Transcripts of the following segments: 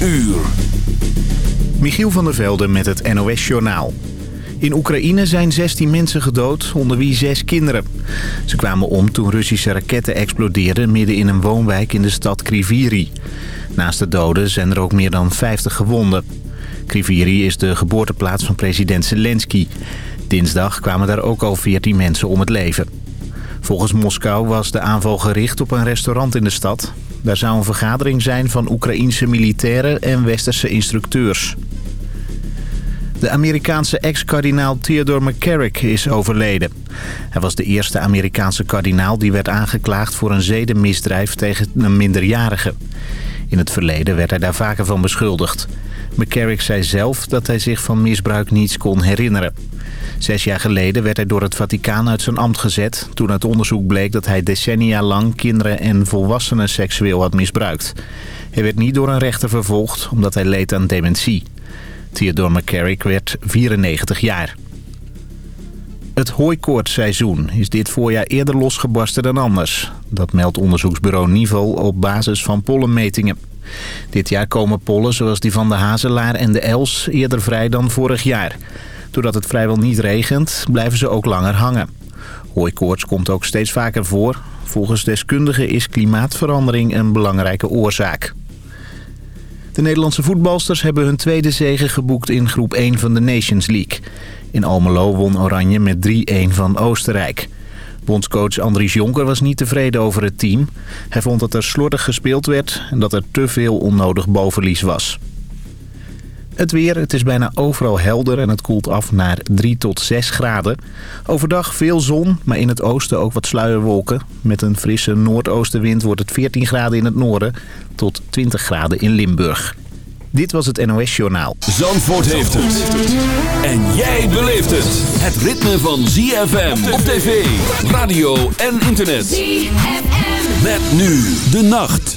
uur. Michiel van der Velde met het NOS-journaal. In Oekraïne zijn 16 mensen gedood, onder wie 6 kinderen. Ze kwamen om toen Russische raketten explodeerden midden in een woonwijk in de stad Kriviri. Naast de doden zijn er ook meer dan 50 gewonden. Kriviri is de geboorteplaats van president Zelensky. Dinsdag kwamen daar ook al 14 mensen om het leven. Volgens Moskou was de aanval gericht op een restaurant in de stad. Daar zou een vergadering zijn van Oekraïense militairen en westerse instructeurs. De Amerikaanse ex-kardinaal Theodore McCarrick is overleden. Hij was de eerste Amerikaanse kardinaal die werd aangeklaagd voor een zedenmisdrijf tegen een minderjarige. In het verleden werd hij daar vaker van beschuldigd. McCarrick zei zelf dat hij zich van misbruik niets kon herinneren. Zes jaar geleden werd hij door het Vaticaan uit zijn ambt gezet... toen uit onderzoek bleek dat hij decennia lang kinderen en volwassenen seksueel had misbruikt. Hij werd niet door een rechter vervolgd omdat hij leed aan dementie. Theodore McCarrick werd 94 jaar. Het hooikoortseizoen is dit voorjaar eerder losgebarsten dan anders. Dat meldt onderzoeksbureau Nivel op basis van pollenmetingen. Dit jaar komen pollen zoals die van de hazelaar en de els eerder vrij dan vorig jaar. Doordat het vrijwel niet regent, blijven ze ook langer hangen. Hooikoorts komt ook steeds vaker voor. Volgens deskundigen is klimaatverandering een belangrijke oorzaak. De Nederlandse voetbalsters hebben hun tweede zege geboekt in groep 1 van de Nations League. In Almelo won Oranje met 3-1 van Oostenrijk. Bondscoach Andries Jonker was niet tevreden over het team. Hij vond dat er slordig gespeeld werd en dat er te veel onnodig bovenlies was. Het weer, het is bijna overal helder en het koelt af naar 3 tot 6 graden. Overdag veel zon, maar in het oosten ook wat sluierwolken. Met een frisse noordoostenwind wordt het 14 graden in het noorden tot 20 graden in Limburg. Dit was het NOS Journaal. Zandvoort heeft het. En jij beleeft het. Het ritme van ZFM op tv, radio en internet. ZFM. Met nu de nacht.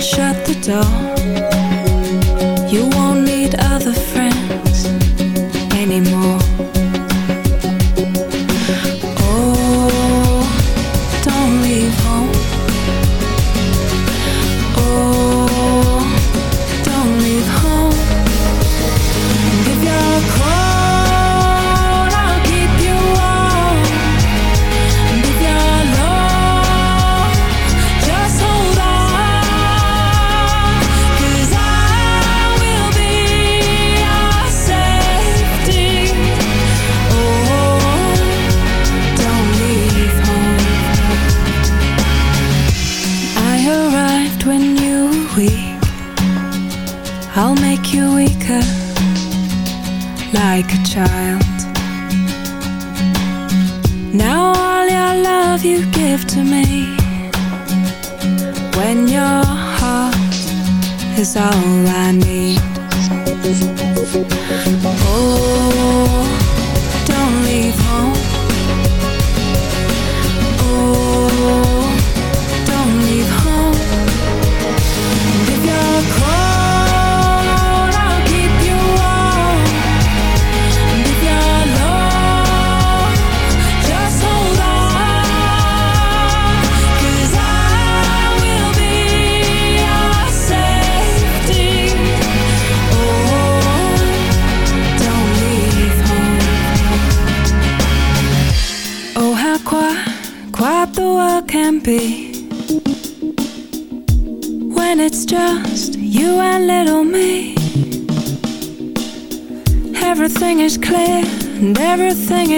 shut the door.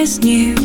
is new.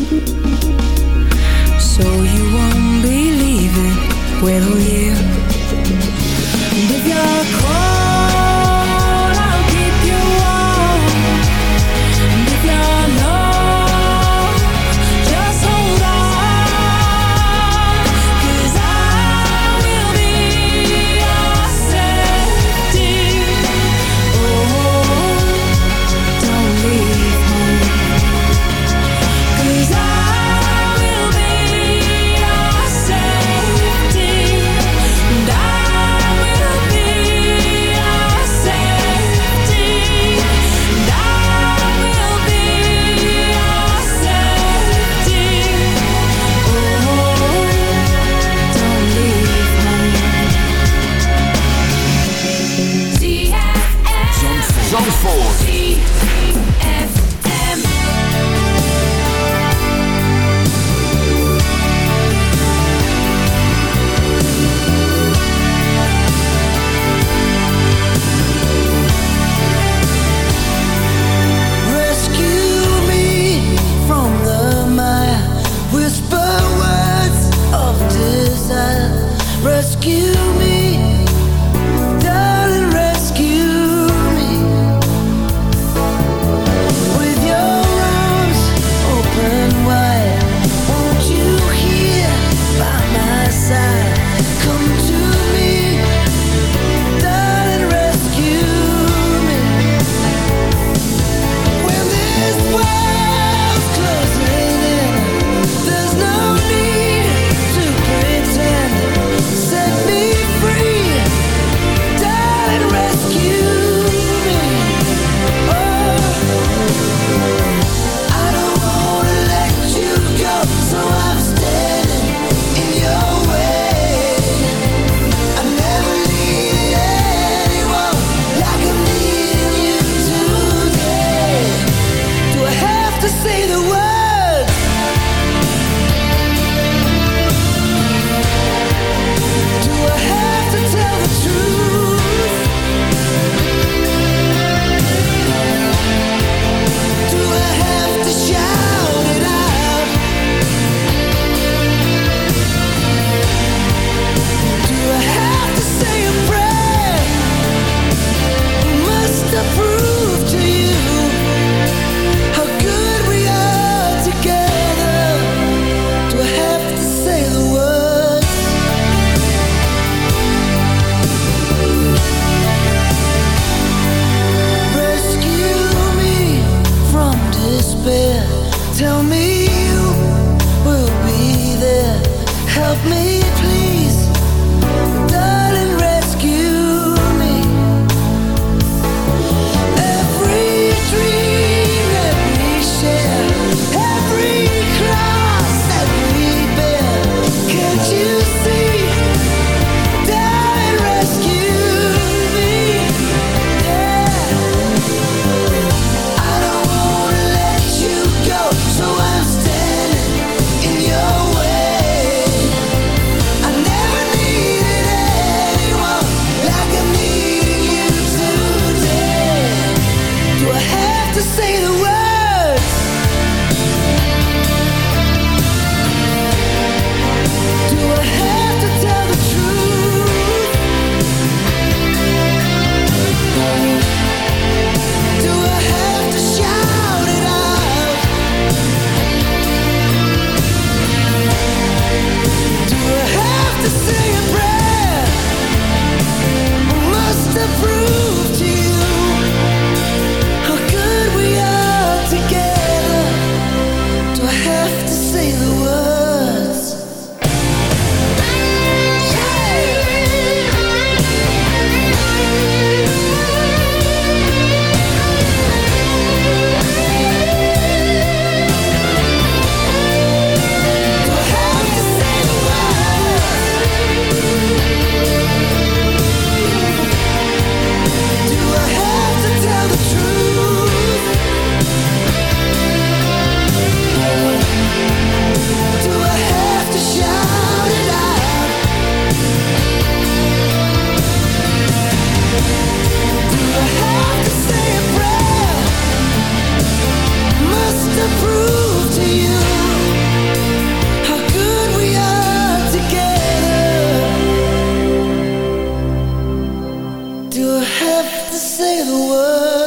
say the word.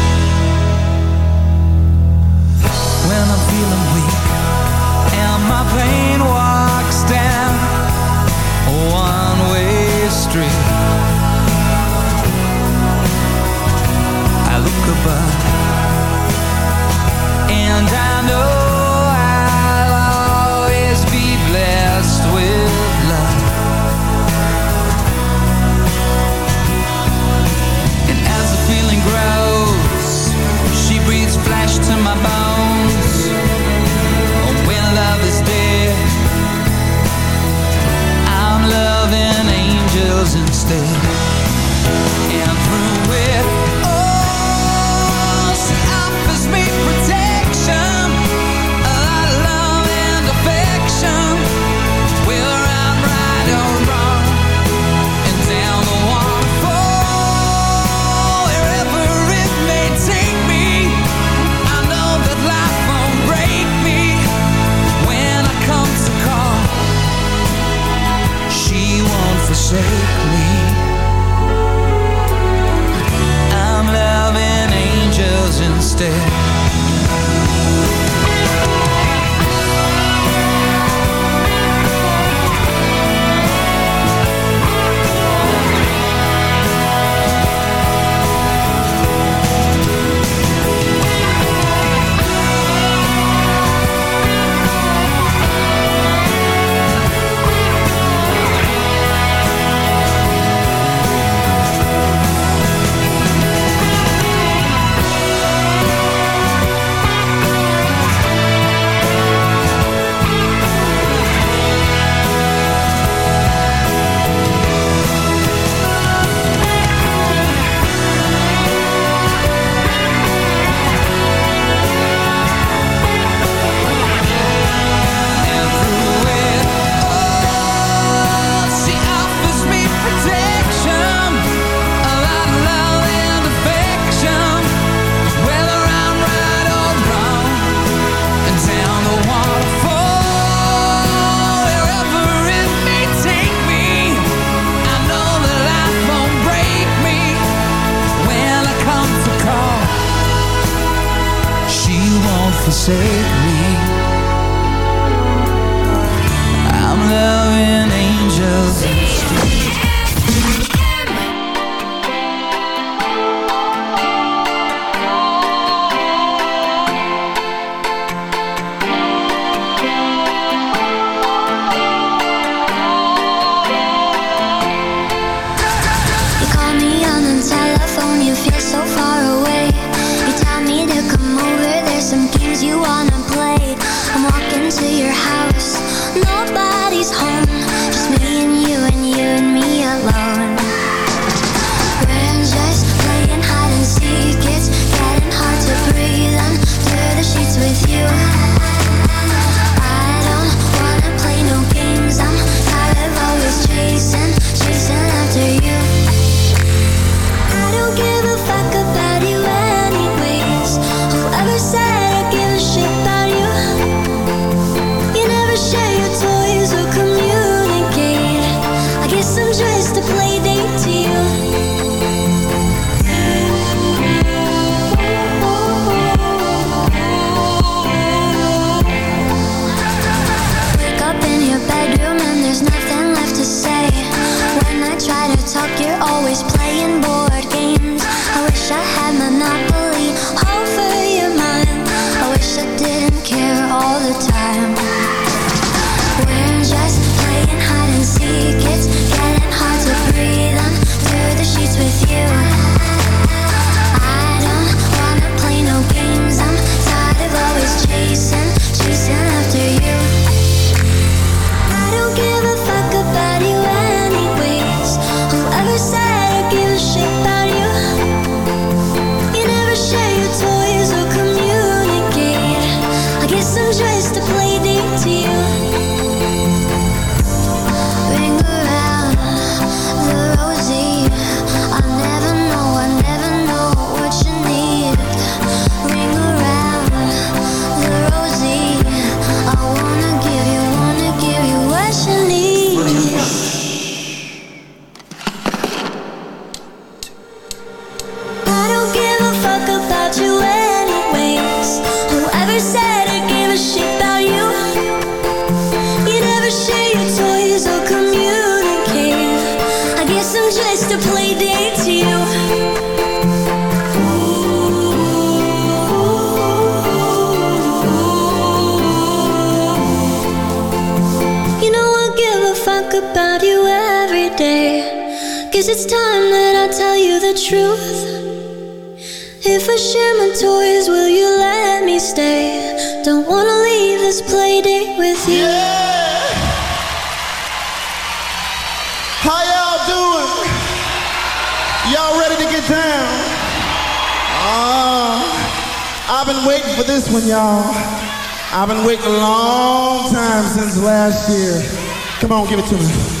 Guess it's time that I tell you the truth. If I share my toys, will you let me stay? Don't wanna leave this play date with you. Yeah. How y'all doing? Y'all ready to get down? Oh, I've been waiting for this one, y'all. I've been waiting a long time since last year. Come on, give it to me.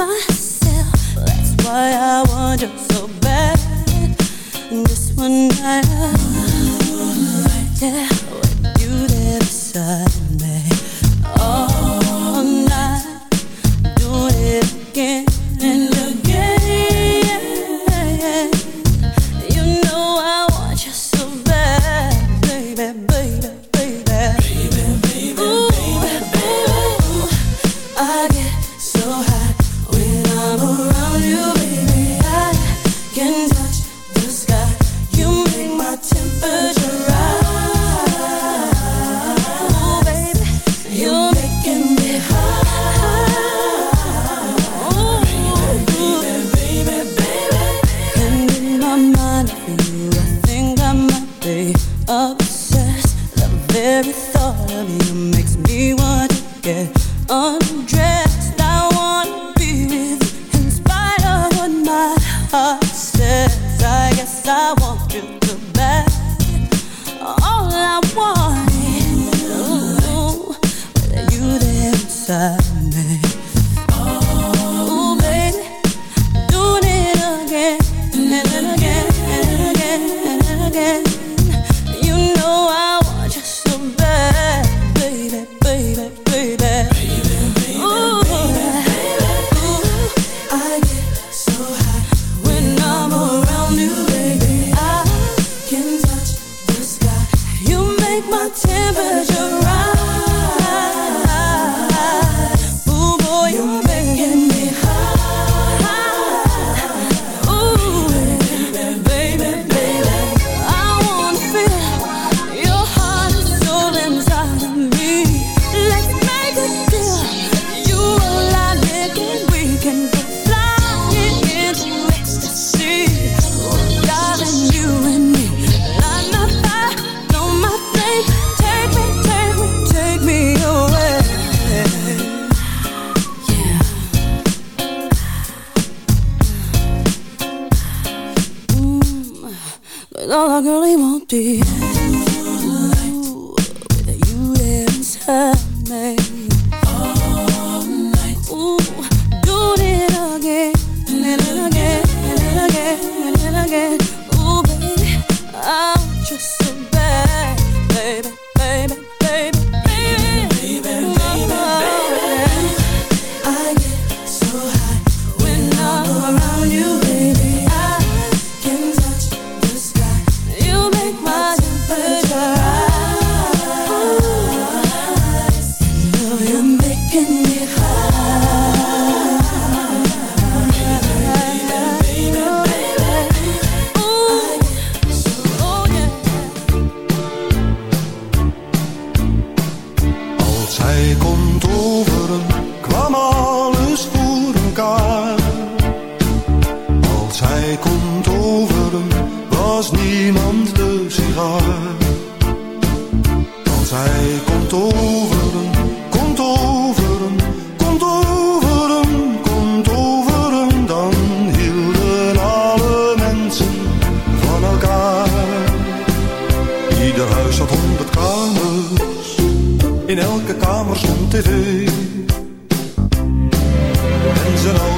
That's why I want you so bad. This one night, right there with you there beside.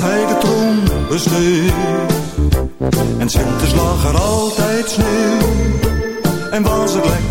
hij de troon besteed. En sinds lag er altijd sneeuw en was het lekker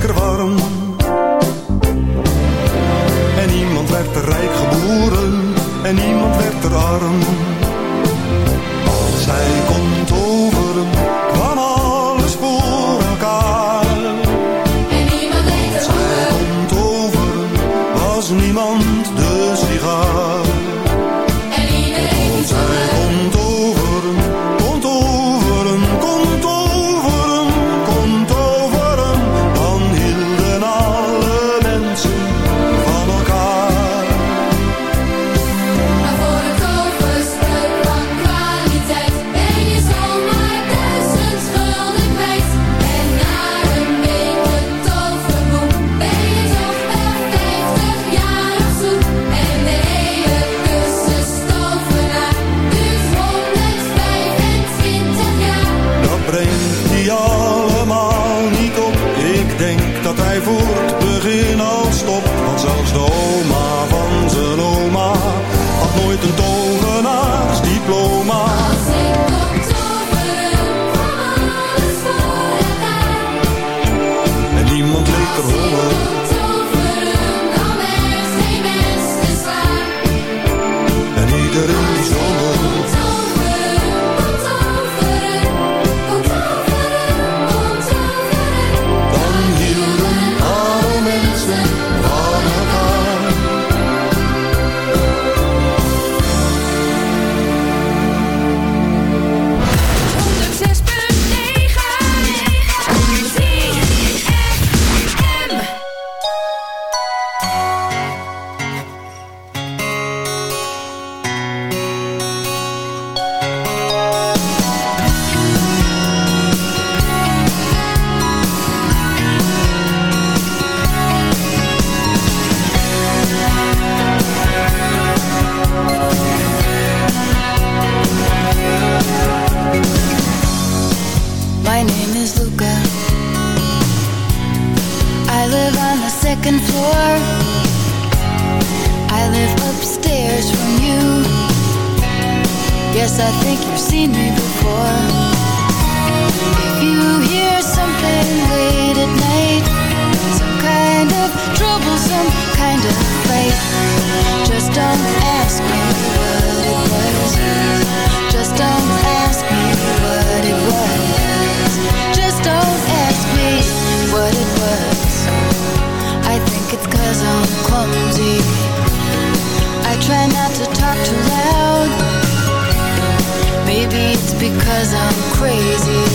Cause I'm crazy.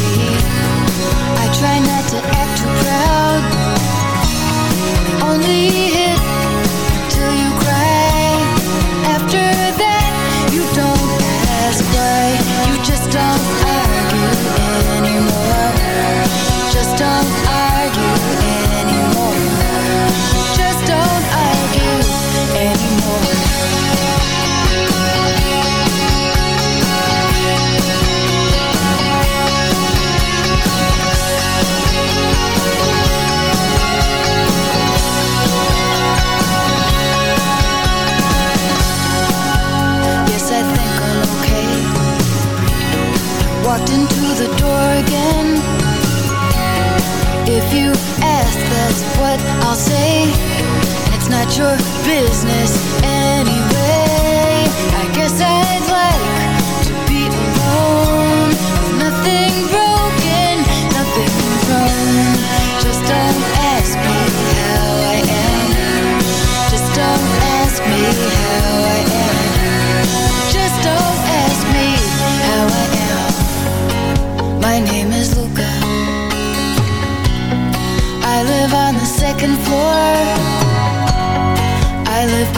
your business.